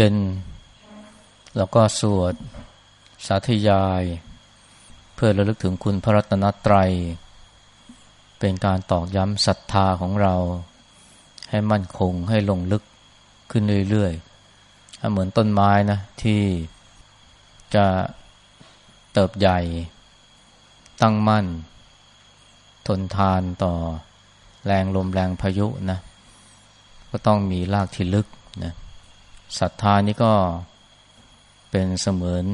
เย็น แล้วก็สวดสาธยาย เพื่อระลึกถึงคุณพระรัตนตรัย เป็นการตอกย้ำศรัทธาของเรา ให้มั่นคงให้ลงลึกขึ้นเรื่อยๆเหมือนต้นไม้นะที่จะเติบใหญ่ ตั้งมั่น ทนทานต่อแรงลมแรงพายุนะ ก็ต้องมีรากที่ลึกนะ ศรัทธานี่ก็เป็นเสมือน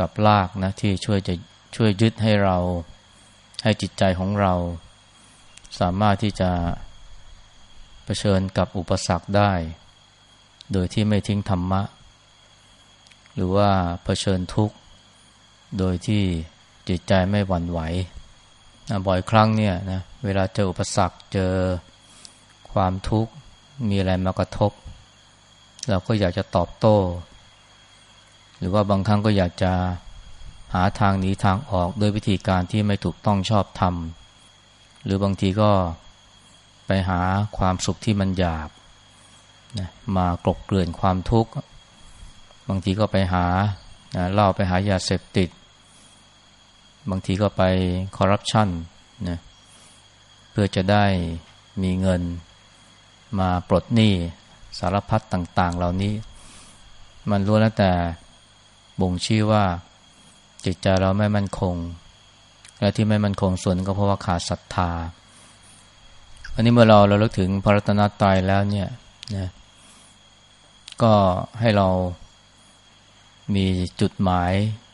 กับรากนะที่ช่วยจะช่วยยึดให้เราให้จิตใจของเรา สามารถที่จะเผชิญกับอุปสรรคได้ โดยที่ไม่ทิ้งธรรมะ หรือว่าเผชิญทุกข์ โดยที่จิตใจไม่หวั่นไหวบ่อยครั้งเนี่ยนะเวลาเจออุปสรรคเจอความทุกข์มีอะไรมากระทบ เราก็อยากจะตอบโต้ หรือว่าบางครั้งก็อยากจะหาทางหนีทางออกด้วยวิธีการที่ไม่ถูกต้องชอบทำหรือบางทีก็ไปหาความสุขที่มันหยาบนะมากลบเกลื่อนความทุกข์ บางทีก็ไปหาเล่าไปหายาเสพติด บางทีก็ไปคอร์รัปชันนะเพื่อจะได้มีเงินมาปลดหนี้ สารพัดต่าง ๆ เหล่านี้ มันรู้แล้วแต่บ่งชี้ว่า จิตใจเราไม่มั่นคง และที่ไม่มั่นคงส่วนก็เพราะว่าขาดศรัทธา อันนี้เมื่อเราเราลึกถึงพระรัตนตรัยแล้วเนี่ยนะก็ให้เรามีจุดหมาย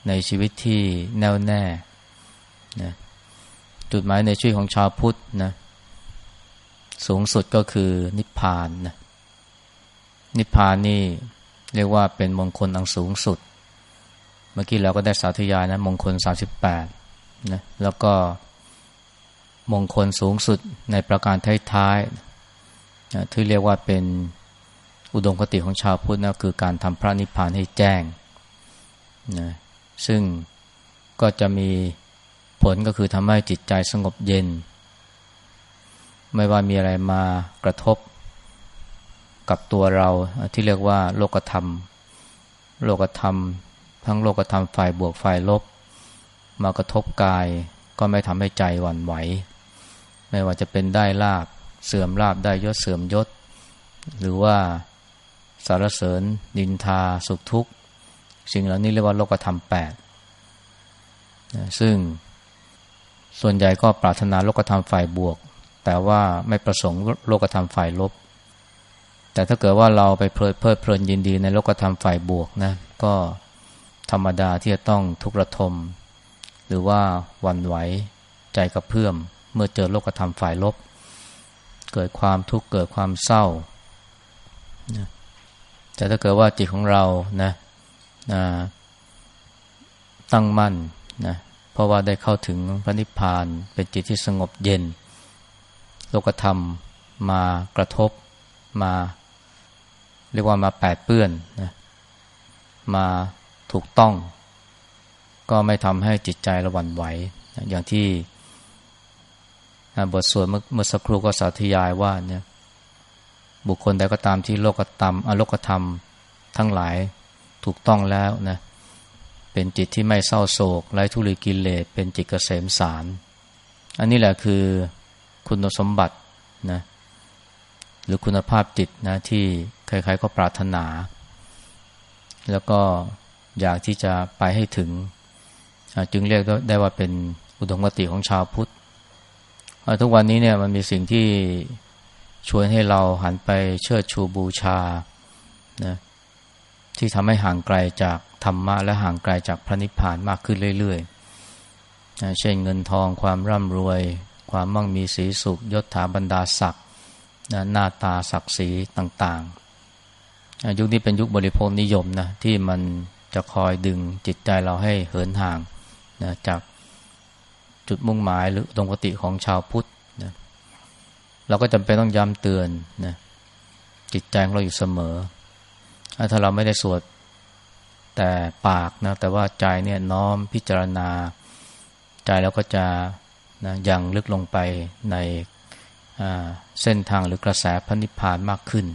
ในชีวิตที่แน่วแน่นะจุดหมายในชีวิตของชาวพุทธนะสูงสุดก็คือนิพพานนะ นิพพานนี่เรียกว่าเป็นมงคลอันสูงสุด เมื่อกี้เราก็ได้สาธยายนะมงคล 38นะแล้วก็มงคลสูงสุดในประการท้ายๆนะที่เรียกว่าเป็นอุดมคติของชาวพุทธนะคือการทำพระนิพพานให้แจ้งนะซึ่งก็จะมีผลก็คือทำให้จิตใจสงบเย็น ไม่ว่ามีอะไรมากระทบ กับตัวเราที่เรียกว่าโลกธรรม โลกธรรม ทั้งโลกธรรมฝ่ายบวกฝ่ายลบ มากระทบกาย ก็ไม่ทำให้ใจหวั่นไหว ไม่ว่าจะเป็นได้ลาบเสื่อมลาบได้ยศเสื่อมยศ หรือว่าสารเสริญดินทาสุขทุกข์ สิ่งเหล่านี้เรียกว่าโลกธรรมแปดซึ่งส่วนใหญ่ก็ปรารถนาโลกธรรมฝ่ายบวก แต่ว่าไม่ประสงค์โลกธรรมฝ่ายลบ แต่ถ้าเกิดว่าเราไปเพลิดเพลินยินดีในโลกธรรมฝ่ายบวกนะก็ธรรมดาที่จะต้องทุกข์ระทม หรือว่าวันไหวใจกระเพื่อม เมื่อเจอโลกธรรมฝ่ายลบ เกิดความทุกข์เกิดความเศร้านะแต่ถ้าเกิดว่าจิตของเรานะนะตั้งมั่นนะเพราะว่าได้เข้าถึงพระนิพพาน เป็นจิตที่สงบเย็น โลกธรรมมากระทบมา เรียกว่ามาแปดเปื้อนนะมาถูกต้อง ก็ไม่ทำให้จิตใจระวันไหวนะอย่างที่บทสวดเมื่อสักครู่ก็สาธยายว่าเนี่ยบุคคลใดก็ตามที่โลกธรรมอโลกธรรมทั้งหลายถูกต้องแล้วนะเป็นจิตที่ไม่เศร้าโศกไร้ทุลีกิเลสเป็นจิตเกษมสาร อันนี้แหละคือคุณสมบัตินะ หรือคุณภาพจิตนะที่ใครๆก็ปรารถนา แล้วก็อยากที่จะไปให้ถึง จึงเรียกได้ว่าเป็นอุดมคติของชาวพุทธทุกวันนี้เนี่ยมันมีสิ่งที่ชวนให้เราหันไปเชิดชูบูชานะที่ทำให้ห่างไกลจากธรรมะและห่างไกลจากพระนิพพานมากขึ้นเรื่อยๆนะเช่นเงินทองความร่ำรวย ความมั่งมีสีสุขยศถาบรรดาศักดิ์ นะหน้าตาศักดิ์ศรีต่างๆ ยุคนี้เป็นยุคบริโภคนิยมนะที่มันจะคอยดึงจิตใจเราให้เหินห่างนะจากจุดมุ่งหมายหรือตรงปติของชาวพุทธนะเราก็จำเป็นต้องย้ำเตือนนะจิตใจของเราอยู่เสมอ ถ้าเราไม่ได้สวดแต่ปากนะแต่ว่าใจเนี่ยน้อมพิจารณา ใจแล้วก็จะนะยังลึกลงไปใน เส้นทางหรือกระแสพระนิพพานมากขึ้น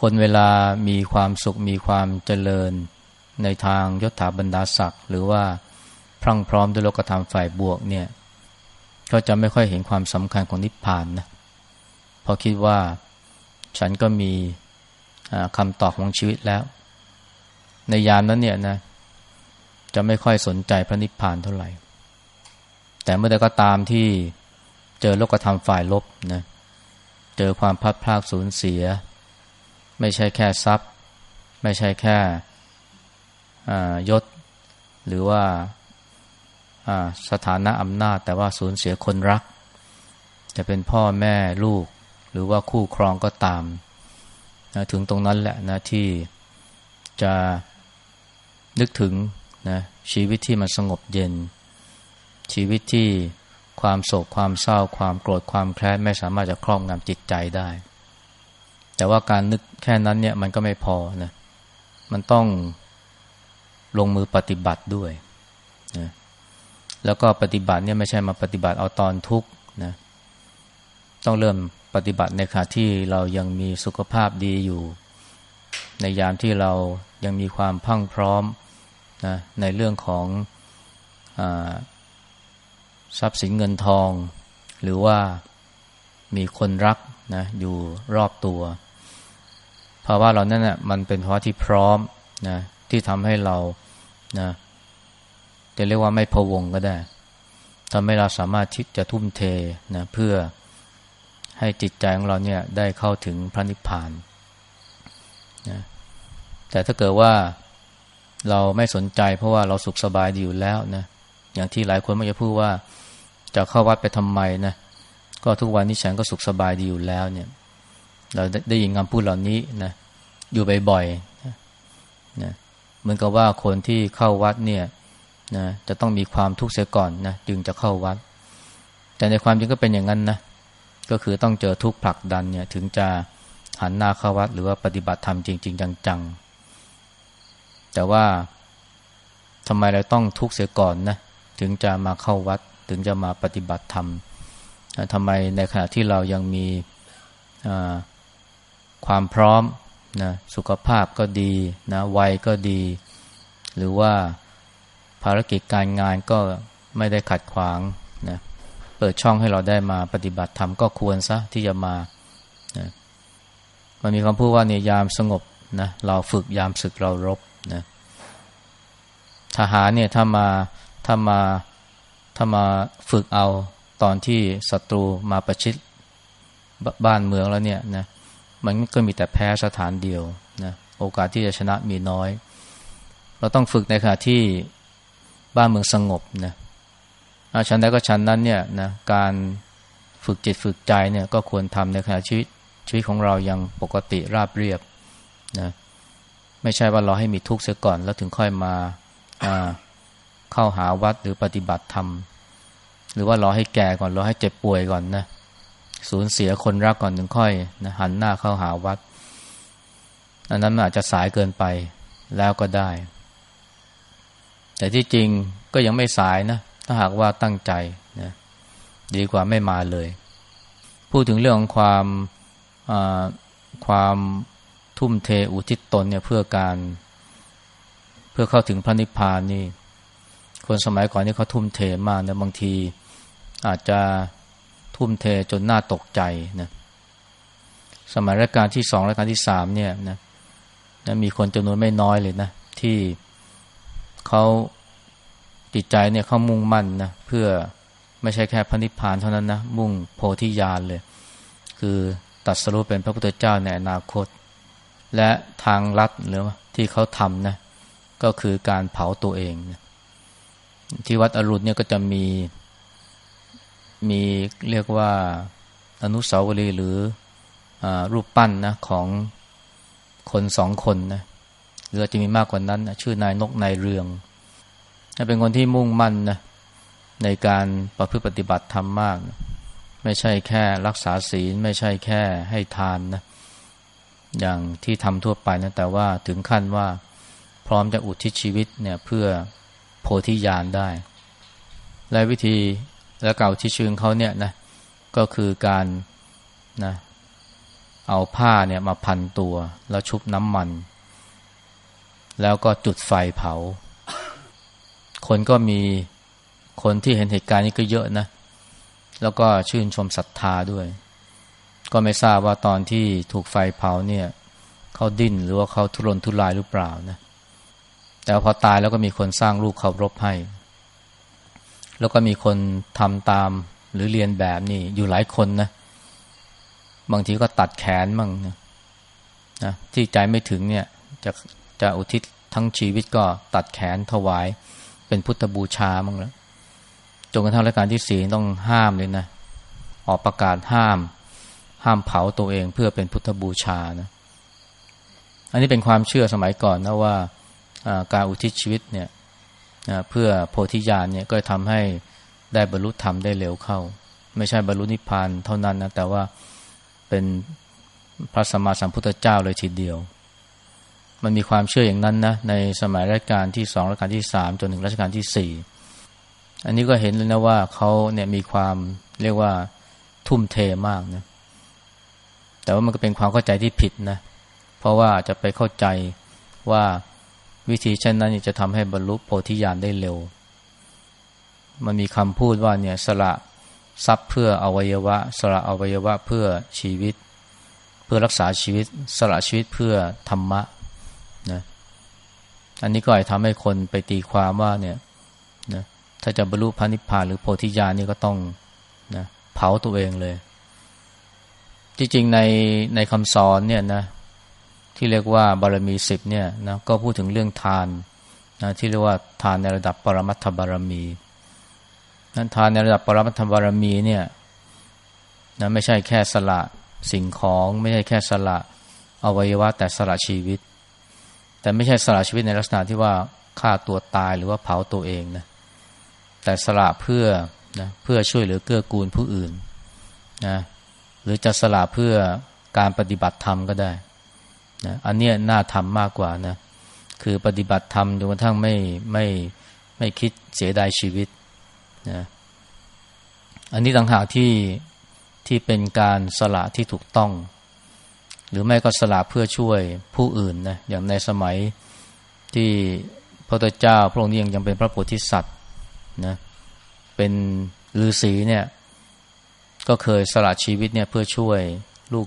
คนเวลามีความสุขมีความเจริญในทางยศถาบรรดาศักดิ์หรือว่าพรั่งพร้อมด้วยโลกธรรมฝ่ายบวกเนี่ยก็จะไม่ค่อยเห็นความสำคัญของนิพพานนะเพราะคิดว่าฉันก็มีคำตอบของชีวิตแล้ว ในยามนั้นเนี่ยนะจะไม่ค่อยสนใจพระนิพพานเท่าไหร่ แต่เมื่อใดก็ตามที่ เจอโลกธรรมฝ่ายลบนะเจอความพัดพลากสูญเสีย ไม่ใช่แค่ทรัพย์ ไม่ใช่แค่ยศ หรือว่าสถานะอำนาจ แต่ว่าสูญเสียคนรัก จะเป็นพ่อแม่ลูก หรือว่าคู่ครองก็ตามนะถึงตรงนั้นแหละนะที่จะนึกถึงนะชีวิตที่มันสงบเย็น ชีวิตที่ ความโศกความเศร้า ความโกรธความแค้นไม่สามารถจะครอบงำจิตใจได้ แต่ว่าการนึกแค่นั้นเนี่ยมันก็ไม่พอนะมันต้องลงมือปฏิบัติด้วยนะแล้วก็ปฏิบัติเนี่ยไม่ใช่มาปฏิบัติเอาตอนทุกข์นะต้องเริ่มปฏิบัติในขณะที่เรายังมีสุขภาพดีอยู่ ในยามที่เรายังมีความพังพร้อมนะในเรื่องของอ ทรัพย์สินเงินทอง หรือว่ามีคนรักนะอยู่รอบตัวภาวะเรานั่นนะ่ะมันเป็นภาวะที่พร้อมนะที่ทำให้เรานะจะเรียกว่าไม่พวงก็ได้ทำให้เราสามารถที่จะทุ่มเทนะเพื่อให้จิตใจของเราเนี่ยได้เข้าถึงพระนิพพานนะแต่ถ้าเกิดว่าเราไม่สนใจเพราะว่าเราสุขสบายดีอยู่แล้วนะ อย่างที่หลายคนมักจะพูดว่าจะเข้าวัดไปทำไมนะก็ทุกวันนี้ฉันก็สุขสบายดีอยู่แล้วเนี่ย เราได้ยินคำพูดเหล่านี้นะอยู่บ่อยๆนะนะเหมือนกับว่าคนที่เข้าวัดเนี่ยนะจะต้องมีความทุกข์เสียก่อนนะจึงจะเข้าวัด แต่ในความจริงก็เป็นอย่างนั้นนะก็คือต้องเจอทุกข์ผลักดันเนี่ย ถึงจะหันหน้าเข้าวัด หรือว่าปฏิบัติธรรมจริง ๆ จังๆแต่ว่าทำไมเราต้องทุกข์เสียก่อนนะ ถึงจะมาเข้าวัด ถึงจะมาปฏิบัติธรรมทำไมในขณะที่เรายังมีความพร้อมนะสุขภาพก็ดีนะวัยก็ดี หรือว่าภารกิจการงานก็ไม่ได้ขัดขวางนะเปิดช่องให้เราได้มาปฏิบัติธรรมก็ควรซะที่จะมานะมันมีคำพูดว่าเนี่ยยามสงบนะเราฝึกยามศึกเรารบนะทหารเนี่ยถ้ามา ถ้ามาถ้ามาฝึกเอาตอนที่ศัตรูมาประชิดบ้านเมืองแล้วเนี่ยนะมันก็มีแต่แพ้สถานเดียวนะโอกาสที่จะชนะมีน้อย เราต้องฝึกในขณะที่บ้านเมืองสงบนะชั้นใดก็ชั้นนั้นเนี่ยนะการฝึกจิตฝึกใจเนี่ยก็ควรทำในขณะชีวิตชีวิตของเรายังปกติราบเรียบนะไม่ใช่ว่าเราให้มีทุกข์เสียก่อนแล้วถึงค่อยมาอ่า เข้าหาวัดหรือปฏิบัติธรรม หรือว่ารอให้แก่ก่อนรอให้เจ็บป่วยก่อนนะสูญเสียคนรักก่อนถึงค่อยนะหันหน้าเข้าหาวัดอันนั้นอาจจะสายเกินไปแล้วก็ได้ แต่ที่จริงก็ยังไม่สายนะ ถ้าหากว่าตั้งใจนะดีกว่าไม่มาเลย พูดถึงเรื่องของความความทุ่มเทอุทิศตนเนี่ยเพื่อการ เพื่อเข้าถึงพระนิพพานนี่ คนสมัยก่อนนี่เขาทุ่มเทมากนะบางทีอาจจะทุ่มเทจนน่าตกใจนะสมัยรัชกาลที่สองรัชกาลที่สามเนี่ยนะนะมีคนจำนวนไม่น้อยเลยนะ ที่เขาจิตใจเนี่ยเขามุ่งมั่นนะเพื่อไม่ใช่แค่พระนิพพานเท่านั้นนะมุ่งโพธิญาณเลย คือตัดสรุปเป็นพระพุทธเจ้าในอนาคต และทางลัดหรือที่เขาทำนะก็คือการเผาตัวเองนะ ที่วัดอรุณเนี่ยก็จะมีมีเรียกว่าอนุสาวรีย์หรืออรูปปั้นนะของคนสองคนนะหรือจะมีมากกว่านั้นนะชื่อนายนกนายเรือง เป็นคนที่มุ่งมั่นนะในการประพฤติปฏิบัติธรรมมากนะไม่ใช่แค่รักษาศีล ไม่ใช่แค่ให้ทานนะอย่างที่ทำทั่วไปนะแต่ว่าถึงขั้นว่าพร้อมจะอุทิศชีวิตเนี่ยเพื่อ พธิญาณได้ และวิธีและเก่าที่ชื่อเขาเนี่ยนะก็คือการนะเอาผ้าเนี่ยมาพันตัว แล้วชุบน้ำมัน แล้วก็จุดไฟเผา คนก็มีคนที่เห็นเหตุการณ์นี้ก็เยอะนะ แล้วก็ชื่นชมศรัทธาด้วย ก็ไม่ทราบว่าตอนที่ถูกไฟเผาเนี่ยเขาดิ้นหรือว่าเขาทุรนทุรายหรือเปล่านะ แต่พอตายแล้วก็มีคนสร้างรูปเคารพให้ แล้วก็มีคนทำตามหรือเรียนแบบนี่อยู่หลายคนนะ บางทีก็ตัดแขนมั่งนะนะที่ใจไม่ถึงเนี่ยจะจะอุทิศทั้งชีวิตก็ตัดแขนถวาย เป็นพุทธบูชามั่งแล้วจนกระทั่งรัชกาลที่สี่ต้องห้ามเลยนะ ออกประกาศห้าม ห้ามเผาตัวเองเพื่อเป็นพุทธบูชานะ อันนี้เป็นความเชื่อสมัยก่อนนะว่า การอุทิศชีวิตเนี่ยเพื่อโพธิญาณเนี่ยก็ทำให้ได้บรรลุธรรมได้เร็วเข้า ไม่ใช่บรรลุนิพพานเท่านั้นนะแต่ว่าเป็นพระสัมมาสัมพุทธเจ้าเลยทีเดียว มันมีความเชื่ออย่างนั้นนะในสมัยรัชกาลที่สองรัชกาลที่สามจนถึงรัชกาลที่สี่อันนี้ก็เห็นเลยนะว่าเขาเนี่ยมีความเรียกว่าทุ่มเทมากนะแต่ว่ามันก็เป็นความเข้าใจที่ผิดนะเพราะว่าจะไปเข้าใจว่า วิธีเช่นนั้นจะทำให้บรรลุโพธิญาณได้เร็ว มันมีคำพูดว่าเนี่ยสละทรัพย์เพื่ออวัยวะ สละอวัยวะเพื่อชีวิต เพื่อรักษาชีวิต สละชีวิตเพื่อธรรมะนะอันนี้ก็อาจทำให้คนไปตีความว่าเนี่ยนะถ้าจะบรรลุพระนิพพานหรือโพธิญาณนี่ก็ต้องนะเผาตัวเองเลยจริงๆในในคำสอนเนี่ยนะ ที่เรียกว่าบารมีสิบเนี่ยนะก็พูดถึงเรื่องทานนะที่เรียกว่าทานในระดับปรมัตถบารมีนั้นทานในระดับปรมัตถบารมีเนี่ยนะไม่ใช่แค่สละสิ่งของ ไม่ใช่แค่สละอวัยวะแต่สละชีวิต แต่ไม่ใช่สละชีวิตในลักษณะที่ว่าฆ่าตัวตายหรือว่าเผาตัวเองนะแต่สละเพื่อนะเพื่อช่วยเหลือเกื้อกูลผู้อื่นนะหรือจะสละเพื่อการปฏิบัติธรรมก็ได้ นะอันนี้น่าทำมากกว่านะคือปฏิบัติธรรมจนกระทั่งไม่ไม่ไม่คิดเสียดายชีวิตนะอันนี้ต่างหากที่ที่เป็นการสละที่ถูกต้อง หรือไม่ก็สละเพื่อช่วยผู้อื่นนะอย่างในสมัยที่พระพุทธเจ้าพระองค์นี้ยังยังเป็นพระโพธิสัตว์นะเป็นฤาษีเนี่ยก็เคยสละชีวิตเนี่ยเพื่อช่วยลูก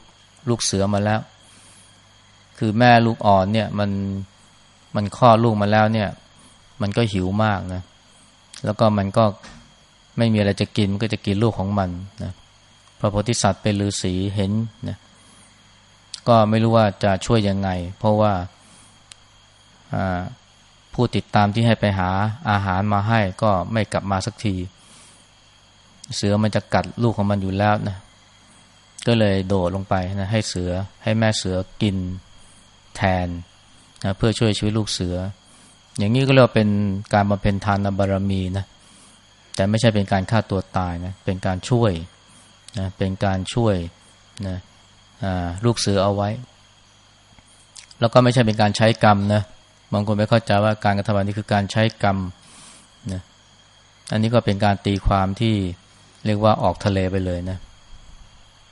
ลูกเสือมาแล้ว คือแม่ลูกอ่อนเนี่ยมันมันคลอดลูกมาแล้วเนี่ย มันก็หิวมากนะ แล้วก็มันก็ไม่มีอะไรจะกินก็จะกินลูกของมันนะพระโพธิสัตว์เป็นฤาษีเห็นนะก็ไม่รู้ว่าจะช่วยยังไง เพราะว่าผู้ติดตามที่ให้ไปหาอาหารมาให้ก็ไม่กลับมาสักที เสือมันจะกัดลูกของมันอยู่แล้วนะก็เลยโดดลงไปนะให้เสือให้แม่เสือกิน แทนนะเพื่อช่วยชีวิตลูกเสือ อย่างนี้ก็เรียกว่าเป็นการบำเพ็ญทานบารมีนะแต่ไม่ใช่เป็นการฆ่าตัวตายนะเป็นการช่วยนะเป็นการช่วยนะลูกเสือเอาไว้ แล้วก็ไม่ใช่เป็นการใช้กรรมนะบางคนไม่เข้าใจว่าการกระทำแบบนี้คือการใช้กรรมนะอันนี้ก็เป็นการตีความที่เรียกว่าออกทะเลไปเลยนะ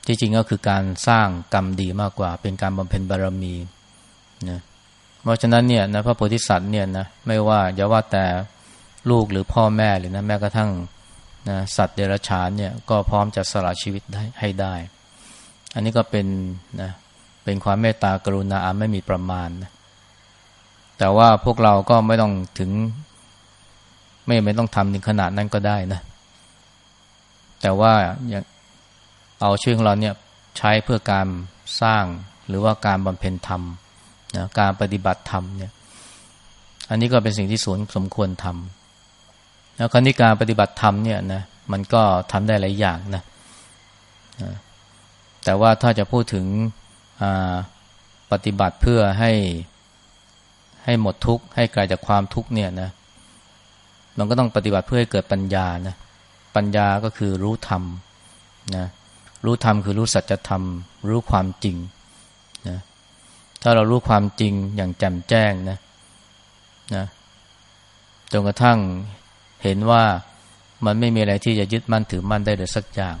ที่จริงก็คือการสร้างกรรมดีมากกว่า เป็นการบำเพ็ญบารมี นะเพราะฉะนั้นเนี่ยนะพระโพธิสัตว์เนี่ยนะไม่ว่าอย่าว่าแต่ลูกหรือพ่อแม่หรือนะแม้กระทั่งนะสัตว์เดรัจฉานเนี่ยก็พร้อมจะสละชีวิตได้ให้ได้ อันนี้ก็เป็นนะเป็นความเมตตากรุณาอาไม่มีประมาณนะแต่ว่าพวกเราก็ไม่ต้องถึง ไม่ไม่ต้องทำถึงขนาดนั้นก็ได้นะแต่ว่าอย่าเอาชื่อของเราเนี่ยใช้เพื่อการสร้างหรือว่าการบำเพ็ญธรรม นะการปฏิบัติธรรมเนี่ย อันนี้ก็เป็นสิ่งที่สนสมควรทำแล้วคราวนี้การปฏิบัติธรรมเนี่ยนะมันก็ทำได้หลายอย่างนะแต่ว่าถ้าจะพูดถึงปฏิบัติเพื่อให้ให้หมดทุกข์ให้ไกลจากความทุกข์เนี่ยนะมันก็ต้องปฏิบัติเพื่อให้เกิดปัญญานะปัญญาก็คือรู้ธรรมนะรู้ธรรมคือรู้สัจธรรม รู้ความจริง ถ้าเรารู้ความจริงอย่างแจ่มแจ้งนะนะจนกระทั่งเห็นว่ามันไม่มีอะไรที่จะยึดมั่นถือมั่นได้เลยสักอย่าง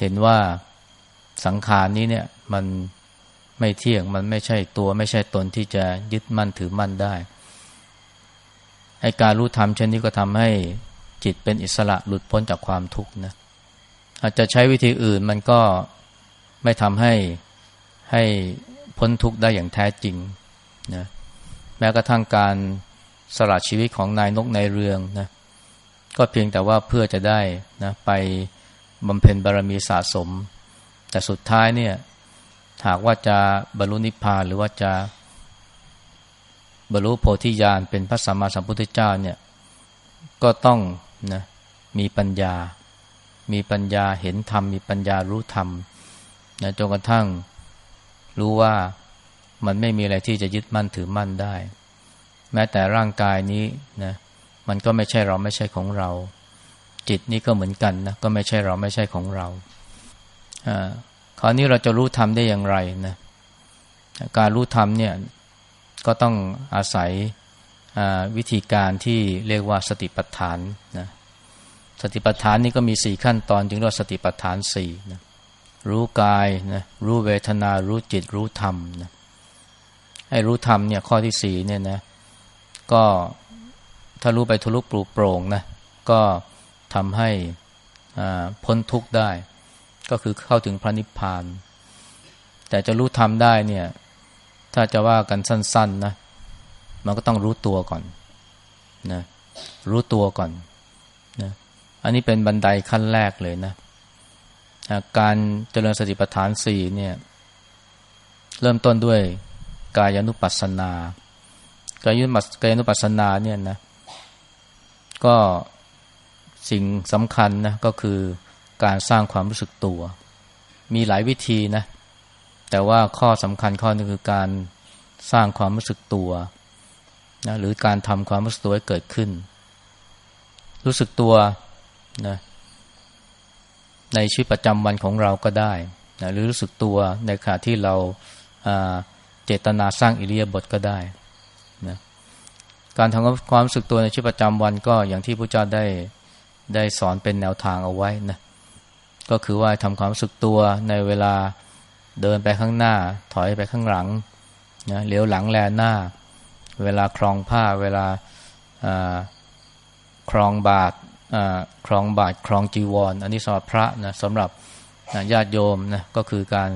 เห็นว่าสังขารนี้เนี่ย มันไม่เที่ยงมันไม่ใช่ตัว ไม่ใช่ตนที่จะยึดมั่นถือมั่นได้ไอการรู้ธรรมเช่นนี้ก็ทำให้จิตเป็นอิสระหลุดพ้นจากความทุกข์นะอาจจะใช้วิธีอื่นมันก็ไม่ทำให้ให้ พ้นทุกข์ได้อย่างแท้จริงนะแม้กระทั่งการสละชีวิตของนายนกในเรืองนะก็เพียงแต่ว่าเพื่อจะได้นะไปบำเพ็ญบารมีสะสม แต่สุดท้ายเนี่ยหากว่าจะบรรลุนิพพานหรือว่าจะบรรลุโพธิญาณเป็นพระสัมมาสัมพุทธเจ้าเนี่ยก็ต้องนะมีปัญญา มีปัญญาเห็นธรรม มีปัญญารู้ธรรมนะจนกระทั่ง รู้ว่ามันไม่มีอะไรที่จะยึดมั่นถือมั่นได้ แม้แต่ร่างกายนี้นะมันก็ไม่ใช่เราไม่ใช่ของเรา จิตนี่ก็เหมือนกันนะก็ไม่ใช่เราไม่ใช่ของเราอ่าคราวนี้เราจะรู้ธรรมได้อย่างไรนะการรู้ธรรมเนี่ยก็ต้องอาศัยวิธีการที่เรียกว่าสติปัฏฐานนะสติปัฏฐานนี่ก็มีสี่ขั้นตอนจึงเรียกว่าสติปัฏฐานสี่นะ รู้กายนะรู้เวทนา รู้จิต รู้ธรรมนะให้รู้ธรรมเนี่ยข้อที่สี่เนี่ยนะ ก็ถ้ารู้ไปทะลุปลุกโปร่งนะก็ทำให้พ้นทุกข์ได้ ก็คือเข้าถึงพระนิพพาน แต่จะรู้ธรรมได้เนี่ย ถ้าจะว่ากันสั้น ๆ นะ มันก็ต้องรู้ตัวก่อนนะรู้ตัวก่อนนะอันนี้เป็นบันไดขั้นแรกเลยนะ การเจริญสติปัฏฐานสี่เนี่ยเริ่มต้นด้วยกายานุปัสสนา กายานุปัสกายานุปัสสนาเนี่ยนะก็สิ่งสำคัญนะก็คือการสร้างความรู้สึกตัว มีหลายวิธีนะแต่ว่าข้อสำคัญข้อนึงคือการสร้างความรู้สึกตัวนะหรือการทำความรู้สึกตัวให้เกิดขึ้น รู้สึกตัวนะ ในชีวิตประจำวันของเราก็ได้นะหรือรู้สึกตัวในขณะที่เราเจตนาสร้างอิริยบถก็ได้นะการทำความรู้สึกตัวในชีวิตประจำวันก็อย่างที่พระเจ้าได้ได้สอนเป็นแนวทางเอาไว้นะก็คือว่าทำความรู้สึกตัวในเวลาเดินไปข้างหน้า ถอยไปข้างหลังนะเลี้ยวหลังแลหน้า เวลาคลองผ้า เวลาคลองบาท คลองบาทคลองจีวรออันนี้สำหรับพระนะสำหรับญาติโยมนะก็คือการ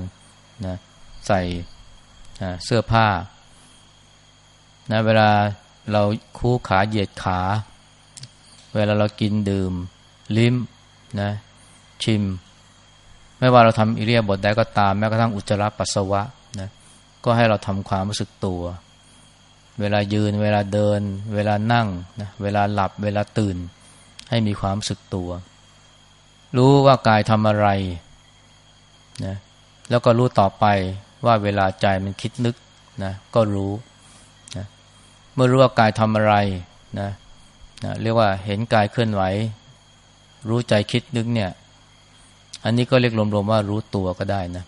นะใส่เสื้อผ้านะเวลาเราคู่ขาเหยียดขา เวลาเรากินดื่ม ลิ้มนะชิม ไม่ว่าเราทำอิเลียบทใดก็ตามแม้กระทั่งอุจจาระปัสสาวะนะก็ให้เราทำความรู้สึกตัว เวลายืน เวลาเดิน เวลานั่งนะเวลาหลับ เวลาตื่น ให้มีความสึกตัว รู้ว่ากายทำอะไรนะแล้วก็รู้ต่อไปว่าเวลาใจมันคิดนึกนะก็รู้นะเมื่อรู้ว่ากายทำอะไรนะนะเรียกว่าเห็นกายเคลื่อนไหว รู้ใจคิดนึกเนี่ย อันนี้ก็เรียกรวมๆว่ารู้ตัวก็ได้นะ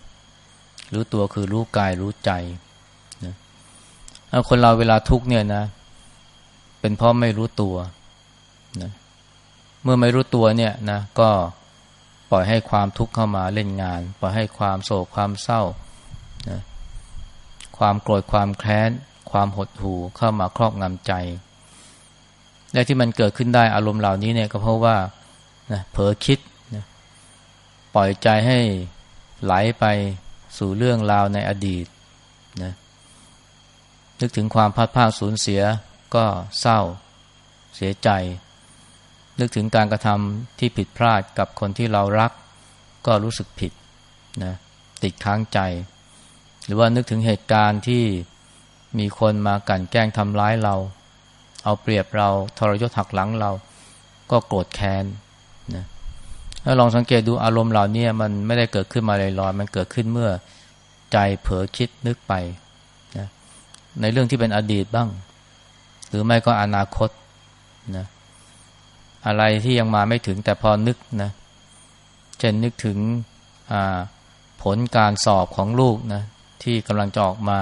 รู้ตัวคือรู้กายรู้ใจนะคนเราเวลาทุกเนี่ยนะ เป็นเพราะไม่รู้ตัว เมื่อไม่รู้ตัวเนี่ยนะก็ปล่อยให้ความทุกข์เข้ามาเล่นงาน ปล่อยให้ความโศกความเศร้านะความโกรธความแค้น ความหดหู่เข้ามาครอบงำใจ และที่มันเกิดขึ้นได้อารมณ์เหล่านี้เนี่ยก็เพราะว่านะเผลอคิดปล่อยใจให้ไหลไปสู่เรื่องราวในอดีตนะนึกถึงความพัดภาคสูญเสียก็เศร้าเสียใจ นึกถึงการกระทำที่ผิดพลาดกับคนที่เรารัก ก็รู้สึกผิดนะติดค้างใจ หรือว่านึกถึงเหตุการณ์ที่มีคนมากันแกล้งทำร้ายเรา เอาเปรียบเราทรยศหักหลังเรา ก็โกรธแค้นนะถ้าลองสังเกตดูอารมณ์เหล่านี้มันไม่ได้เกิดขึ้นมาลอยๆมันเกิดขึ้นเมื่อใจเผลอคิดนึกไปนะในเรื่องที่เป็นอดีตบ้าง หรือไม่ก็อนาคตนะ อะไรที่ยังมาไม่ถึงแต่พอนึกนะเช่นนึกถึงผลการสอบของลูกนะที่กำลังจะออกมา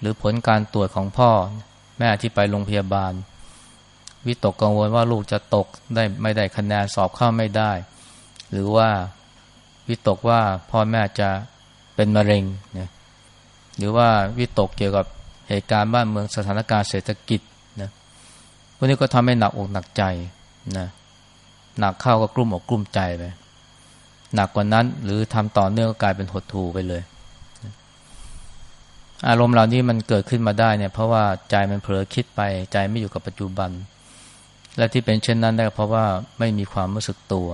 หรือผลการตรวจของพ่อ แม่ที่ไปโรงพยาบาล วิตกกังวลว่าลูกจะตกได้ไม่ได้คะแนนสอบเข้าไม่ได้ หรือว่าวิตกว่าพ่อแม่จะเป็นมะเร็งนะหรือว่าวิตกเกี่ยวกับเหตุการณ์บ้านเมืองสถานการณ์เศรษฐกิจนะพวกนี้ก็ทำให้หนักอกหนักใจ นะหนักเข้าก็กลุ้มอกกลุ้มใจไปหนักกว่านั้น หรือทำต่อเนื่องก็กลายเป็นหดหู่ไปเลย อารมณ์เหล่านี้มันเกิดขึ้นมาได้เนี่ย เพราะว่าใจมันเผลอคิดไป ใจไม่อยู่กับปัจจุบัน และที่เป็นเช่นนั้นได้เพราะว่าไม่มีความรู้สึกตัว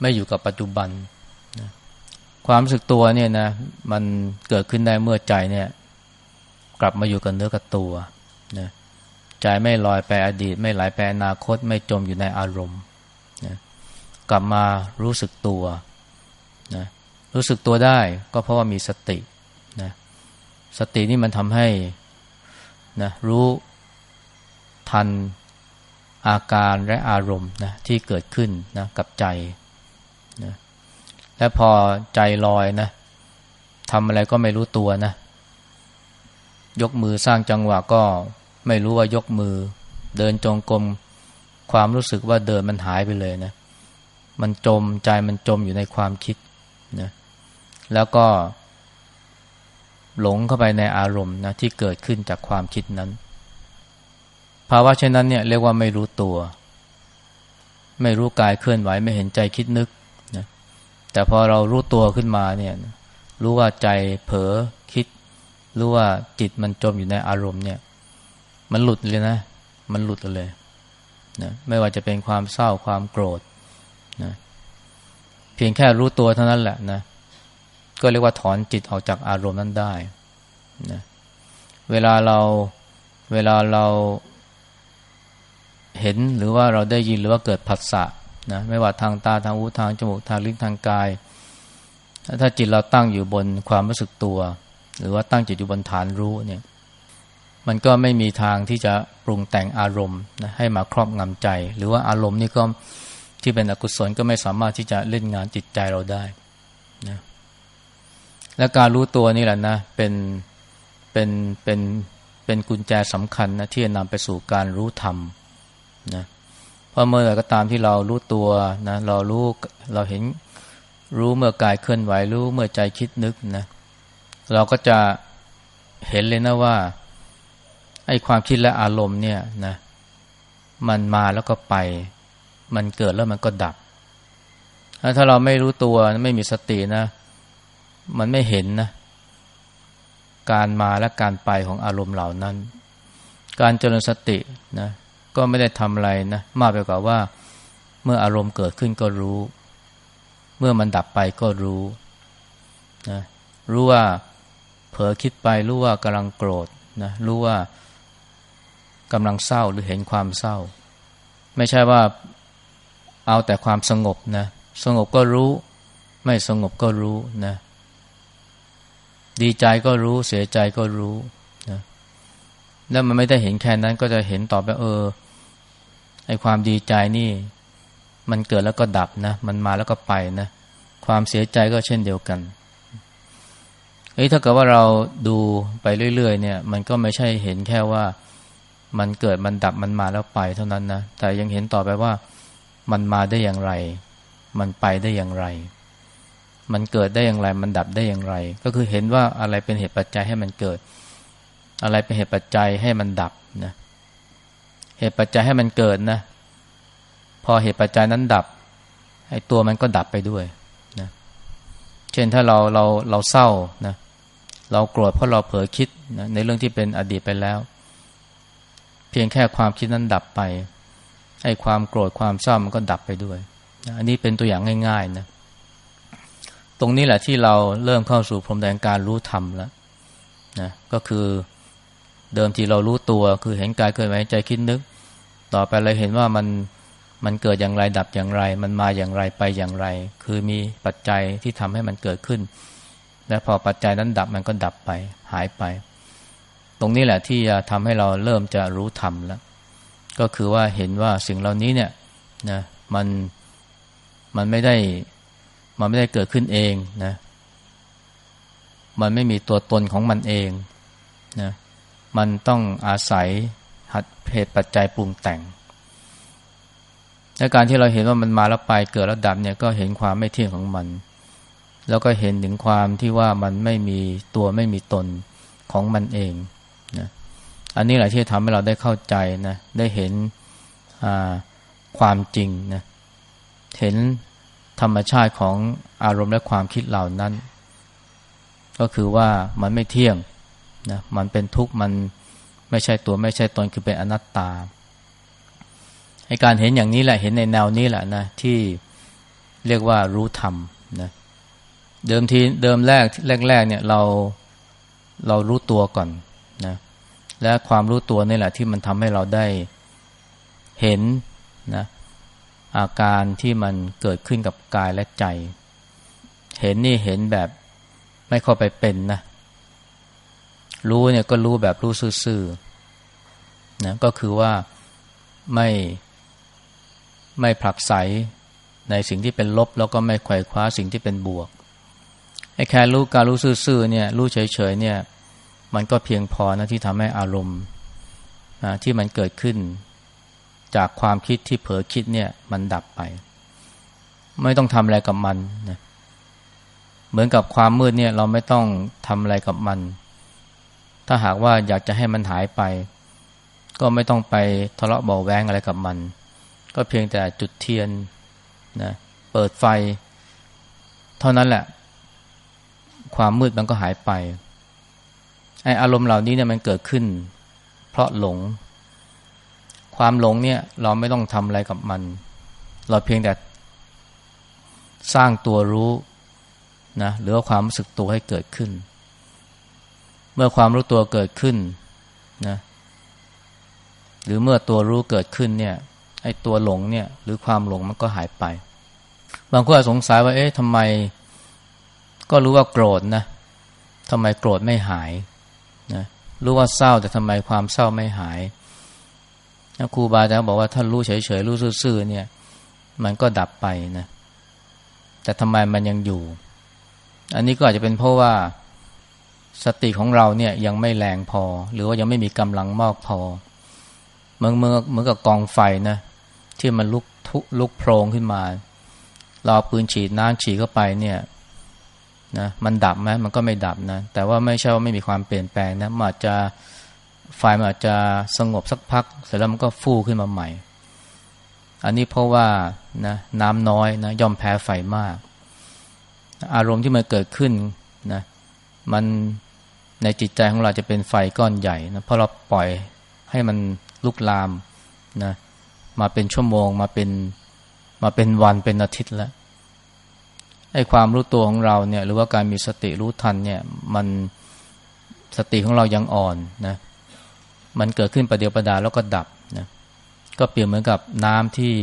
ไม่อยู่กับปัจจุบัน ความรู้สึกตัวเนี่ยนะมันเกิดขึ้นได้เมื่อใจเนี่ย กลับมาอยู่กับเนื้อกับตัวนะ ใจไม่ลอยไปอดีต ไม่ไหลไปอนาคต ไม่จมอยู่ในอารมณ์นะกลับมารู้สึกตัวนะรู้สึกตัวได้ก็เพราะว่ามีสตินะสตินี่มันทำให้นะรู้ทันอาการและอารมณ์นะที่เกิดขึ้นนะกับใจนะและพอใจลอยนะทำอะไรก็ไม่รู้ตัวนะ ยกมือสร้างจังหวะก็ ไม่รู้ว่ายกมือ เดินจงกรมความรู้สึกว่าเดินมันหายไปเลยนะ มันจมใจมันจมอยู่ในความคิดนะแล้วก็ หลงเข้าไปในอารมณ์นะที่เกิดขึ้นจากความคิดนั้น ภาวะเช่นนั้นเนี่ยเรียกว่าไม่รู้ตัว ไม่รู้กายเคลื่อนไหวไม่เห็นใจคิดนึกนะแต่พอเรารู้ตัวขึ้นมาเนี่ย รู้ว่าใจเผลอคิด รู้ว่าจิตมันจมอยู่ในอารมณ์เนี่ย มันหลุดเลยนะ มันหลุดเลยนะไม่ว่าจะเป็นความเศร้าความโกรธนะเพียงแค่รู้ตัวเท่านั้นแหละนะก็เรียกว่าถอนจิตออกจากอารมณ์นั้นได้นะเวลาเราเวลาเราเห็นหรือว่าเราได้ยินหรือว่าเกิดผัสสะนะไม่ว่าทางตาทางหูทางจมูกทางลิ้นทางกาย ถ้าจิตเราตั้งอยู่บนความรู้สึกตัว หรือว่าตั้งจิตอยู่บนฐานรู้เนี่ย มันก็ไม่มีทางที่จะปรุงแต่งอารมณ์นะให้มาครอบงำใจ หรือว่าอารมณ์นี่ก็ที่เป็นอกุศลก็ไม่สามารถที่จะเล่นงานจิตใจเราได้นะและการรู้ตัวนี่แหละนะเป็นเป็นเป็นเป็นกุญแจสำคัญนะที่จะนำไปสู่การรู้ธรรมนะราะเมื่อไรก็ตามที่เรารู้ตัวนะเรารู้เราเห็นรู้เมื่อกายเคลื่อนไหวรู้เมื่อใจคิดนึกนะเราก็จะเห็นเลยนะว่า ไอ้ความคิดและอารมณ์เนี่ยนะ มันมาแล้วก็ไป มันเกิดแล้วมันก็ดับ ถ้าเราไม่รู้ตัวไม่มีสตินะ มันไม่เห็นนะ การมาและการไปของอารมณ์เหล่านั้น การเจริญสตินะ ก็ไม่ได้ทำอะไรนะ มากไปกว่าว่า เมื่ออารมณ์เกิดขึ้นก็รู้ เมื่อมันดับไปก็รู้นะรู้ว่าเผลอคิดไปรู้ว่ากำลังโกรธนะรู้ว่า กำลังเศร้าหรือเห็นความเศร้า ไม่ใช่ว่าเอาแต่ความสงบนะ สงบก็รู้ ไม่สงบก็รู้นะ ดีใจก็รู้ เสียใจก็รู้นะแล้วมันไม่ได้เห็นแค่นั้นก็จะเห็นต่อไปเออไอความดีใจนี่ มันเกิดแล้วก็ดับนะ มันมาแล้วก็ไปนะ ความเสียใจก็เช่นเดียวกันเฮ้ยถ้าเกิดว่าเราดูไปเรื่อย ๆ เนี่ย มันก็ไม่ใช่เห็นแค่ว่า มันเกิดมันดับมันมาแล้วไปเท่านั้นนะแต่ยังเห็นต่อไปว่ามันมาได้อย่างไร มันไปได้อย่างไร มันเกิดได้อย่างไร มันดับได้อย่างไร ก็คือเห็นว่าอะไรเป็นเหตุปัจจัยให้มันเกิด อะไรเป็นเหตุปัจจัยให้มันดับนะเหตุปัจจัยให้มันเกิดนะ พอเหตุปัจจัยนั้นดับไอ้ตัวมันก็ดับไปด้วยนะเช่นถ้าเราเราเราเศร้านะเราโกรธเพราะเราเผลอคิดนะในเรื่องที่เป็นอดีตไปแล้ว เพียงแค่ความคิดนั้นดับไปไอ้ความโกรธความเศร้ามันก็ดับไปด้วย อันนี้เป็นตัวอย่างง่าย ๆนะ ตรงนี้แหละที่เราเริ่มเข้าสู่พรมแดนการรู้ธรรมแล้วนะก็คือเดิมทีเรารู้ตัวคือเห็นกายเคลื่อนไหวใจคิดนึก ต่อไปเราเห็นว่ามันมันเกิดอย่างไรดับอย่างไร มันมาอย่างไรไปอย่างไร คือมีปัจจัยที่ทำให้มันเกิดขึ้น และพอปัจจัยนั้นดับมันก็ดับไป หายไป ตรงนี้แหละที่จะทำให้เราเริ่มจะรู้ธรรมแล้ว ก็คือว่าเห็นว่าสิ่งเหล่านี้เนี่ยนะมันมันไม่ได้มันไม่ได้เกิดขึ้นเองนะมันไม่มีตัวตนของมันเองนะมันต้องอาศัยหัดเหตุปัจจัยปรุงแต่งและการที่เราเห็นว่ามันมาแล้วไปเกิดแล้วดับเนี่ยก็เห็นความไม่เที่ยงของมัน แล้วก็เห็นถึงความที่ว่ามันไม่มีตัวไม่มีตนของมันเอง อันนี้แหละที่ทำให้เราได้เข้าใจนะได้เห็นความจริงนะเห็นธรรมชาติของอารมณ์และความคิดเหล่านั้น ก็คือว่ามันไม่เที่ยงนะมันเป็นทุกข์มันไม่ใช่ตัวไม่ใช่ตนคือเป็นอนัตตาให้การเห็นอย่างนี้แหละเห็นในแนวนี้แหละนะที่เรียกว่ารู้ธรรมนะเดิมทีเดิมแรกแรกๆเนี่ยเราเรารู้ตัวก่อนนะ และความรู้ตัวนี่แหละที่มันทำให้เราได้เห็นนะอาการที่มันเกิดขึ้นกับกายและใจ เห็นนี่เห็นแบบไม่เข้าไปเป็นนะรู้เนี่ยก็รู้แบบรู้ซื่อๆนะก็คือว่าไม่ไม่ผลักไสในสิ่งที่เป็นลบ แล้วก็ไม่ไขว่คว้าสิ่งที่เป็นบวกไอ้แค่รู้การรู้ซื่อๆเนี่ยรู้เฉยๆเนี่ย มันก็เพียงพอนะที่ทำให้อารมณ์ที่มันเกิดขึ้น จากความคิดที่เผลอคิดเนี่ย มันดับไป ไม่ต้องทำอะไรกับมันนะเหมือนกับความมืดเนี่ย เราไม่ต้องทำอะไรกับมัน ถ้าหากว่าอยากจะให้มันหายไป ก็ไม่ต้องไปทะเลาะเบาแวงอะไรกับมัน ก็เพียงแต่จุดเทียนนะเปิดไฟ เท่านั้นแหละ ความมืดมันก็หายไป ออารมณ์เหล่านี้เนี่ยมันเกิดขึ้น เพราะหลง ความหลงเนี่ยเราไม่ต้องทำอะไรกับมัน เราเพียงแต่สร้างตัวรู้นะหรือว่าความรู้สึกตัวให้เกิดขึ้น เมื่อความรู้ตัวเกิดขึ้นนะหรือเมื่อตัวรู้เกิดขึ้นเนี่ยไอ้ตัวหลงเนี่ยหรือความหลงมันก็หายไป บางคนอาจสงสัยว่าเอ๊ะทำไม ก็รู้ว่าโกรธนะทำไมโกรธไม่หาย รู้ว่าเศร้าแต่ทำไมความเศร้าไม่หายครูบาอาจารย์บอกว่าถ้ารู้เฉยๆรู้ซื่อๆเนี่ย มันก็ดับไปนะ แต่ทำไมมันยังอยู่ อันนี้ก็อาจจะเป็นเพราะว่าสติของเราเนี่ยยังไม่แรงพอ หรือว่ายังไม่มีกำลังมากพอเหมือนเมือเหมือนกับกองไฟนะที่มันลุกทุลุกโพรงขึ้นมา เราปืนฉีดน้ำฉีดเข้าไปเนี่ย นะมันดับไหมมันก็ไม่ดับนะแต่ว่าไม่ใช่ว่าไม่มีความเปลี่ยนแปลงนะมันอาจจะไฟมันอาจจะสงบสักพัก เสร็จแล้วมันก็ฟูขึ้นมาใหม่ อันนี้เพราะว่านะน้ำน้อยนะย่อมแพ้ไฟมาก อารมณ์ที่มันเกิดขึ้นนะมันในจิตใจของเราจะเป็นไฟก้อนใหญ่นะเพราะเราปล่อยให้มันลุกลามนะมาเป็นชั่วโมงมาเป็นมาเป็นวันเป็นอาทิตย์แล้ว ไอ้ความรู้ตัวของเราเนี่ย หรือว่าการมีสติรู้ทันเนี่ย มันสติของเรายังอ่อนนะ มันเกิดขึ้นประเดียวประดาแล้วก็ดับนะ ก็เปรียบเหมือนกับน้ำที่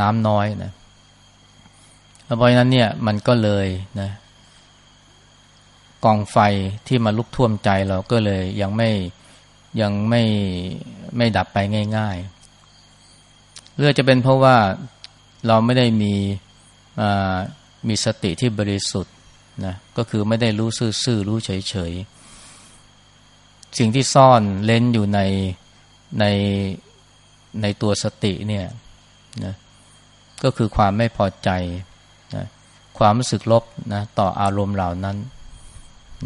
น้ำน้อยนะเพราะฉะนั้นเนี่ยมันก็เลยนะกองไฟที่มาลุกท่วมใจเราก็เลยยังไม่ยังไม่ไม่ดับไปง่ายๆเรื่องจะเป็นเพราะว่าเราไม่ได้มี มีสติที่บริสุทธิ์นะก็คือไม่ได้รู้ซื่อๆรู้เฉยๆ สิ่งที่ซ่อนเล้นอยู่ในในในตัวสติเนี่ยนะก็คือความไม่พอใจนะความรู้สึกลบนะต่ออารมณ์เหล่านั้น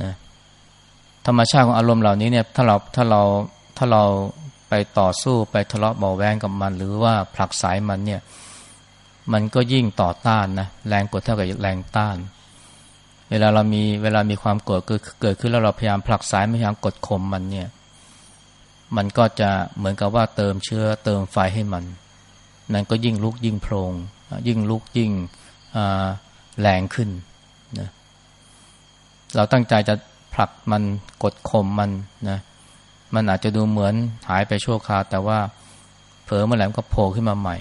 นะธรรมชาติของอารมณ์เหล่านี้เนี่ยถ้าเราถ้าเราถ้าเราไปต่อสู้ไปทะเลาะเบาแวงกับมัน หรือว่าผลักสายมันเนี่ย มันก็ยิ่งต่อต้านนะแรงกดเท่ากับแรงต้าน เวลาเรามีเวลามีความโกรธเกิดขึ้นแล้วเราพยายามผลักสายพยายามกดข่มมันเนี่ย มันก็จะเหมือนกับว่าเติมเชื้อเติมไฟให้มันนั่นก็ยิ่งลุกยิ่งโพรงยิ่งลุกยิ่งแรงขึ้นนะเราตั้งใจจะผลักมันกดข่มมันนะมันอาจจะดูเหมือนหายไปชั่วคราวแต่ว่าเผลอเมื่อไหร่ก็โผล่ขึ้นมาใหม่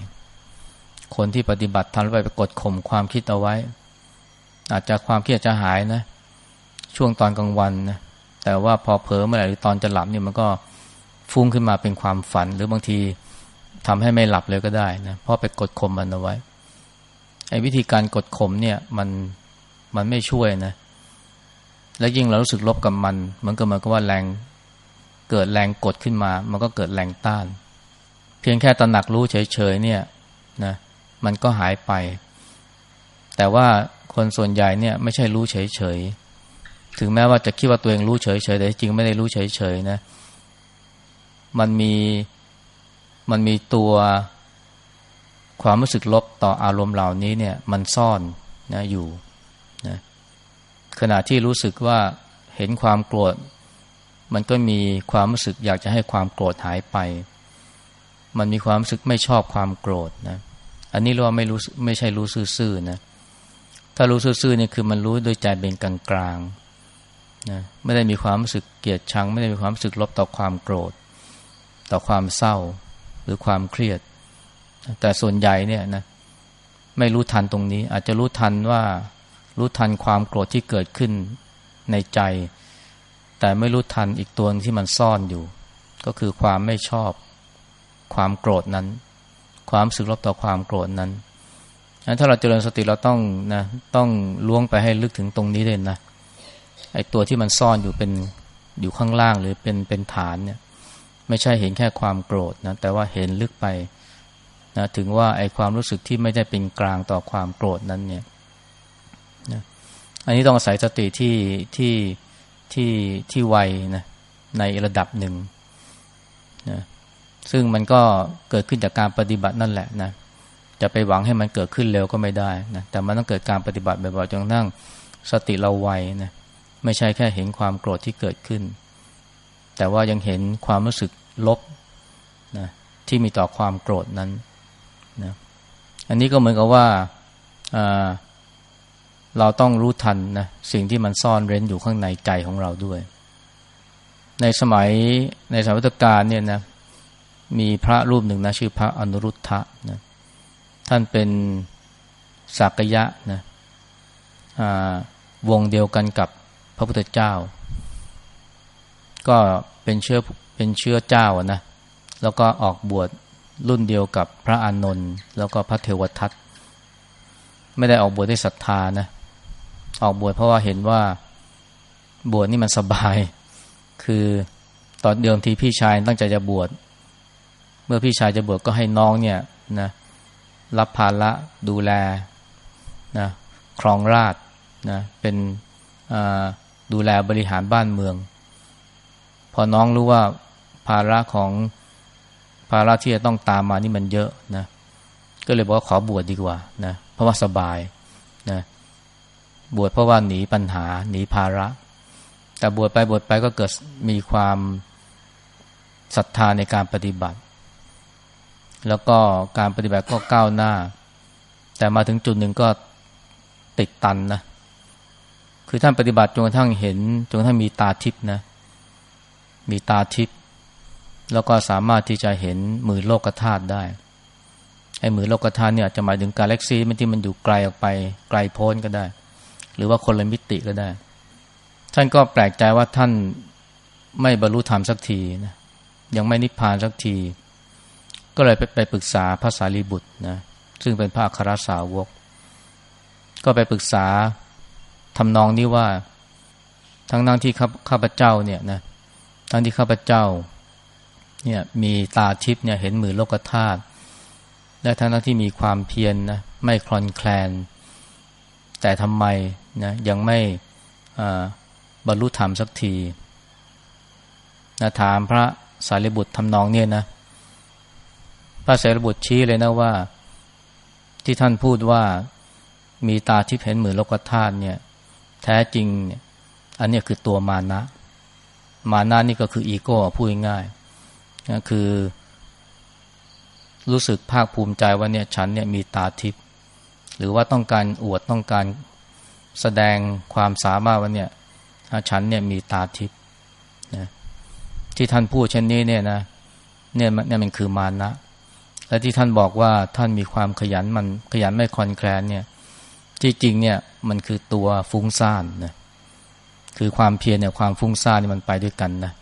คนที่ปฏิบัติทำไปไปกดข่มความคิดเอาไว้ อาจจะความคิดจะหายนะ ช่วงตอนกลางวันนะแต่ว่าพอเผลอเมื่อไหร่หรือตอนจะหลับนี่มันก็ฟุ้งขึ้นมาเป็นความฝัน หรือบางทีทำให้ไม่หลับเลยก็ได้นะเพราะไปกดข่มมันเอาไว้ไอ้วิธีการกดข่มเนี่ยมันมันไม่ช่วยนะ และยิ่งเรารู้สึกลบกับมัน มันก็เหมือนกับว่าแรงเกิดแรงกดขึ้นมา มันก็เกิดแรงต้าน เพียงแค่ตระหนักรู้เฉยๆเนี่ยนะ มันก็หายไป แต่ว่าคนส่วนใหญ่เนี่ยไม่ใช่รู้เฉยๆ ถึงแม้ว่าจะคิดว่าตัวเองรู้เฉยๆ แต่จริงไม่ได้รู้เฉยๆนะ มันมีมันมีตัวความรู้สึกลบต่ออารมณ์เหล่านี้เนี่ย มันซ่อนนะอยู่นะขณะที่รู้สึกว่าเห็นความโกรธ มันก็มีความรู้สึกอยากจะให้ความโกรธหายไป มันมีความรู้สึกไม่ชอบความโกรธนะ อันนี้เราไม่รู้ไม่ใช่รู้ซื่อๆนะถ้ารู้ซื่อๆนี่คือมันรู้โดยใจเป็นกลางๆนะไม่ได้มีความรู้สึกเกลียดชัง ไม่ได้มีความรู้สึกลบต่อความโกรธ ต่อความเศร้าหรือความเครียด แต่ส่วนใหญ่เนี่ยนะไม่รู้ทันตรงนี้ อาจจะรู้ทันว่ารู้ทันความโกรธที่เกิดขึ้นในใจ แต่ไม่รู้ทันอีกตัวที่มันซ่อนอยู่ ก็คือความไม่ชอบความโกรธนั้น ความสึกลบต่อความโกรธนั้นถ้าเราเจริญสติเราต้องนะต้องล้วงไปให้ลึกถึงตรงนี้เลยนะไอ้ตัวที่มันซ่อนอยู่เป็นอยู่ข้างล่างหรือเป็นเป็นฐานเนี่ย ไม่ใช่เห็นแค่ความโกรธนะแต่ว่าเห็นลึกไปนะถึงว่าไอ้ความรู้สึกที่ไม่ได้เป็นกลางต่อความโกรธนั้นเนี่ยนะอันนี้ต้องอาศัยสติที่ที่ที่ที่ไวนะในระดับหนึ่งนะ ซึ่งมันก็เกิดขึ้นจากการปฏิบัตินั่นแหละนะจะไปหวังให้มันเกิดขึ้นเร็วก็ไม่ได้นะแต่มันต้องเกิดการปฏิบัติบ่อยๆจนกระทั่งสติเราไวนะไม่ใช่แค่เห็นความโกรธที่เกิดขึ้น แต่ว่ายังเห็นความรู้สึกลบนะที่มีต่อความโกรธนั้นนะอันนี้ก็เหมือนกับว่าเราต้องรู้ทันนะสิ่งที่มันซ่อนเร้นอยู่ข้างในใจของเราด้วย ในสมัยในสมัยพุทธกาลเนี่ยนะ มีพระรูปหนึ่งนะชื่อพระอนุรุทธะนะท่านเป็นสักยะนะวงเดียวกันกับพระพุทธเจ้า ก็เป็นเชื้อเป็นเชื้อเจ้านะแล้วก็ออกบวชรุ่นเดียวกับพระอานนท์แล้วก็พระเทวทัตไม่ได้ออกบวชด้วยศรัทธานะออกบวชเพราะว่าเห็นว่าบวชนี่มันสบาย คือตอนเดิมทีพี่ชายตั้งใจจะบวช เมื่อพี่ชายจะบวชก็ให้น้องเนี่ยนะรับภาระดูแลนะครองราชนะเป็นดูแลบริหารบ้านเมือง พอน้องรู้ว่าภาระของภาระที่จะต้องตามมานี่มันเยอะนะก็เลยบอกว่าขอบวชดดีกว่านะเพราะว่าสบายนะบวชเพราะว่าหนีปัญหาหนีภาระ แต่บวชไปบวชไปก็เกิดมีความศรัทธาในการปฏิบัติ แล้วก็การปฏิบัติก็ก้าวหน้า แต่มาถึงจุดหนึ่งก็ติดตันนะ คือท่านปฏิบัติจนกระทั่งเห็นจนกระทั่งมีตาทิพนะ มีตาทิพแล้วก็สามารถที่จะเห็นมือโลกธาตุได้ไอ้มือโลกธาตุเนี่ยจะหมายถึงกาแล็กซีมันที่มันอยู่ไกลออกไปไกลโพ้นก็ได้ หรือว่าคนละมิติก็ได้ ท่านก็แปลกใจว่าท่านไม่บรรลุธรรมสักทีนะยังไม่นิพพานสักที ก็เลยไปไปปรึกษาพระสารีบุตรนะซึ่งเป็นพระอัครสาวก ก็ไปปรึกษาทำนองนี้ว่า ทั้งนั่งที่ข้าพเจ้าเนี่ยนะทั้งที่ข้าพเจ้าเนี่ยมีตาทิพย์เนี่ยเห็นหมือโลกธาตุและทั้งนั้นที่มีความเพียรนนะไม่คลอนแคลน แต่ทำไมนะยังไม่บรรลุธรรมสักทีนะถามพระสารีบุตรทำนองเนี่ยนะ พระเสรบุตรชี้เลยนะว่า ที่ท่านพูดว่ามีตาที่เห็นเหมือนโลกธาตุเนี่ย แท้จริงเนี่ย อันนี้คือตัวมานะ มานะนี่ก็คืออีโก้พูดง่ายๆคือ รู้สึกภาคภูมิใจว่าเนี่ยฉันเนี่ยมีตาทิพย์หรือว่าต้องการอวดต้องการแสดงความสามารถว่าเนี่ยฉันเนี่ยมีตาทิพย์นะที่ท่านพูดเช่นนี้เนี่ยนะเนี่ยเนี่ยมันคือมานะ และที่ท่านบอกว่าท่านมีความขยันมันขยันไม่คอนแคลนเนี่ยที่จริงเนี่ยมันคือตัวฟุ้งซ่านนะคือความเพียรเนี่ยความฟุ้งซ่านนี่มันไปด้วยกันนะ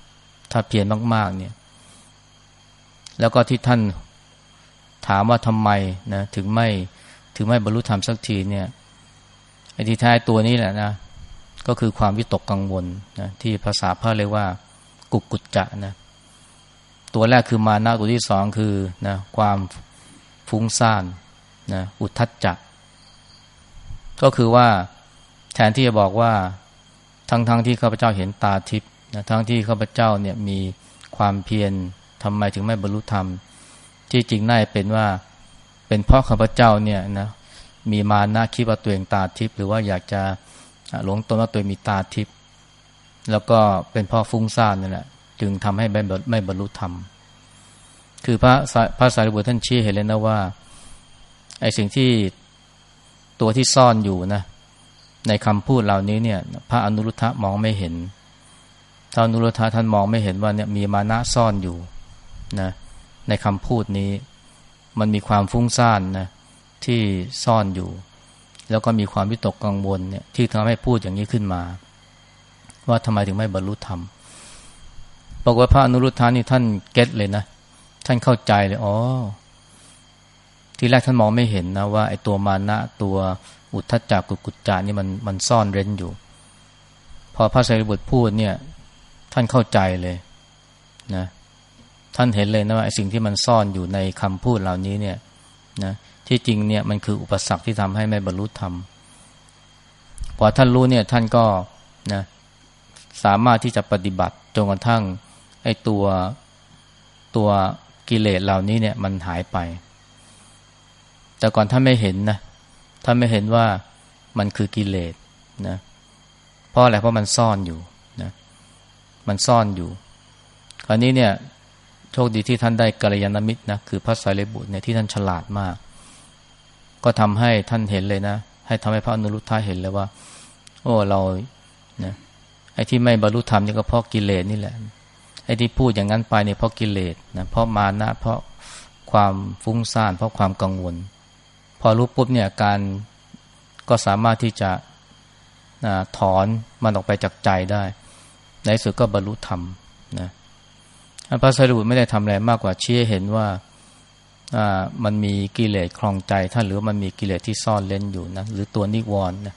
ถ้าเพียรมากๆเนี่ย แล้วก็ที่ท่านถามว่าทำไมนะถึงไม่ถึงไม่บรรลุธรรมสักทีเนี่ยไอ้ที่แท้ตัวนี้แหละนะก็คือความวิตกกังวลนะที่ภาษาพระเรียกว่ากุกกุจจะนะ ตัวแรกคือมานะตัวที่สองคือนะความฟุ้งซ่านนะอุทธัจจะก็คือว่าแทนที่จะบอกว่าทั้งๆทที่ข้าพเจ้าเห็นตาทิพย์นะทั้งที่ข้าพเจ้าเนี่ยมีความเพียรทำไมถึงไม่บรรลุธรรม ที่จริงน่าเป็นว่าเป็นเพราะข้าพเจ้าเนี่ยนะมีมานะคิดว่าตัวเองตาทิพย์หรือว่าอยากจะหลงตนว่าตัวมีตาทิพย์แล้วก็เป็นพราะฟุ้งซ่านนั่นแหละ จึงทำให้ไม่ไม่บรรลุธรรม คือพระพระสารีบุตรท่านชี้เห็นเลยนะว่าไอ้สิ่งที่ตัวที่ซ่อนอยู่นะ ในคำพูดเหล่านี้เนี่ย พระอนุรุทธะมองไม่เห็นพระอนุรุทธะท่านมองไม่เห็นว่าเนี่ยมีมานะซ่อนอยู่นะในคำพูดนี้ มันมีความฟุ้งซ่านนะที่ซ่อนอยู่ แล้วก็มีความวิตกกังวลเนี่ยที่ทำให้พูดอย่างนี้ขึ้นมา ว่าทำไมถึงไม่บรรลุธรรม บอกว่าพระอนุรุทธานี่ท่านเก็ตเลยนะท่านเข้าใจเลยอ๋อที่แรกท่านมองไม่เห็นนะว่าไอ้ตัวมานะตัวอุทธจักกุกุจจานี่มันมันซ่อนเร้นอยู่ พอพระสารีบุตรพูดเนี่ย ท่านเข้าใจเลยนะท่านเห็นเลยนะว่าไอ้สิ่งที่มันซ่อนอยู่ในคำพูดเหล่านี้เนี่ยนะที่จริงเนี่ยมันคืออุปสรรคที่ทำให้ไม่บรรลุธรรมพอท่านรู้เนี่ยท่านก็นะสามารถที่จะปฏิบัติจนกระทั่ง ไอ้ตัวตัวกิเลสเหล่านี้เนี่ยมันหายไป แต่ก่อนท่าไม่เห็นนะท่าไม่เห็นว่ามันคือกิเลสนะเพราะอะไรเพราะมันซ่อนอยู่นะมันซ่อนอยู่ คราวนี้เนี่ยโชคดีที่ท่านได้กัลยาณมิตรนะคือพระสารีบุตรเนี่ยที่ท่านฉลาดมาก ก็ทำให้ท่านเห็นเลยนะ ให้ทำให้พระอนุรุทธะเห็นเลยว่า โอ้เรานะไอ้ที่ไม่บรรลุธรรมนี่ก็เพราะกิเลสนี่แหละ ไอ้ที่พูดอย่างนั้นไปเนี่ยเพราะกิเลสนะเพราะมานะ เพราะความฟุ้งซ่าน เพราะความกังวล พอรู้ปุ๊บเนี่ยการก็สามารถที่จะถอนมันออกไปจากใจได้ ในสุดก็บรรลุธรรมนะพระสารีบุตรไม่ได้ทำอะไรมากกว่าชี้เห็นว่ามันมีกิเลสคลองใจท่านหรือมันมีกิเลสที่ซ่อนเล่นอยู่นะหรือตัวนิวรณ์นะ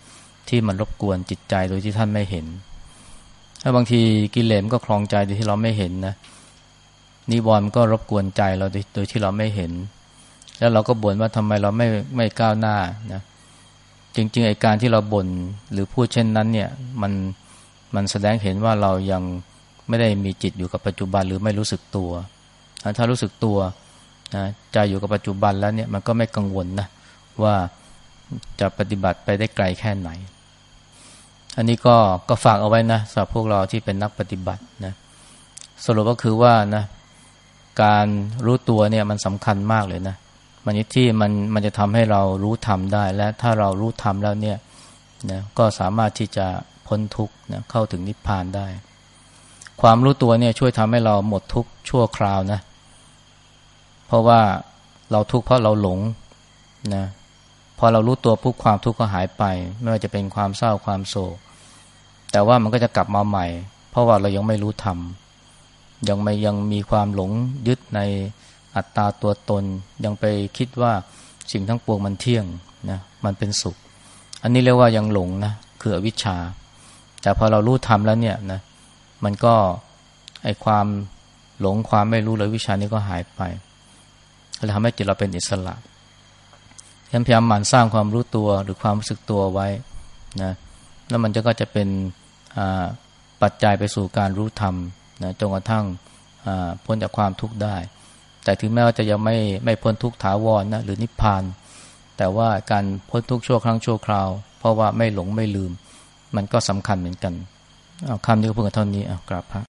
ที่มันรบกวนจิตใจโดยที่ท่านไม่เห็น ถ้าบางทีกิเลสก็คลองใจโดยที่เราไม่เห็นนะนิวรณ์ก็รบกวนใจเราโดยที่เราไม่เห็น แล้วเราก็บ่นว่าทำไมเราไม่ไม่ก้าวหน้านะจริงๆไอการที่เราบ่นหรือพูดเช่นนั้นเนี่ยมันมันแสดงเห็นว่าเรายังไม่ได้มีจิตอยู่กับปัจจุบันหรือไม่รู้สึกตัว ถ้ารู้สึกตัวนะใจอยู่กับปัจจุบันแล้วเนี่ยมันก็ไม่กังวลนะว่าจะปฏิบัติไปได้ไกลแค่ไหน อันนี้ก็ก็ฝากเอาไว้นะสำหรับพวกเราที่เป็นนักปฏิบัตินะสรุปก็คือว่านะการรู้ตัวเนี่ยมันสำคัญมากเลยนะมันที่มันมันจะทำให้เรารู้ทำได้ และถ้าเรารู้ทำแล้วเนี่ยนะก็สามารถที่จะพ้นทุกข์นะเข้าถึงนิพพานได้ ความรู้ตัวเนี่ยช่วยทำให้เราหมดทุกข์ชั่วคราวนะ เพราะว่าเราทุกข์เพราะเราหลงนะ พอเรารู้ตัวปุ๊บความทุกข์ก็หายไป ไม่ว่าจะเป็นความเศร้าความโศก แต่ว่ามันก็จะกลับมาใหม่ เพราะว่าเรายังไม่รู้ธรรมยังไม่ยังมีความหลงยึดในอัตตาตัวตน ยังไปคิดว่าสิ่งทั้งปวงมันเที่ยงนะมันเป็นสุข อันนี้เรียกว่ายังหลงนะคืออวิชชา แต่พอเรารู้ธรรมแล้วเนี่ยนะมันก็ไอความหลงความไม่รู้เลยวิชานี้ก็หายไปแล้วทำให้จิตเราเป็นอิสระ พยายามหมั่นสร้างความรู้ตัวหรือความรู้สึกตัวไว้นะแล้วมันจะก็จะเป็นปัจจัยไปสู่การรู้ธรรมนะจนกระทั่งพ้นจากความทุกข์ได้ แต่ถึงแม้ว่าจะยังไม่ไม่พ้นทุกข์ถาวรนนะหรือนิพพาน แต่ว่าการพ้นทุกข์ชั่วครั้งชั่วคราว เพราะว่าไม่หลงไม่ลืม มันก็สำคัญเหมือนกันเอาคำนี้ก็เพิ่งเท่านี้เอากราบพระ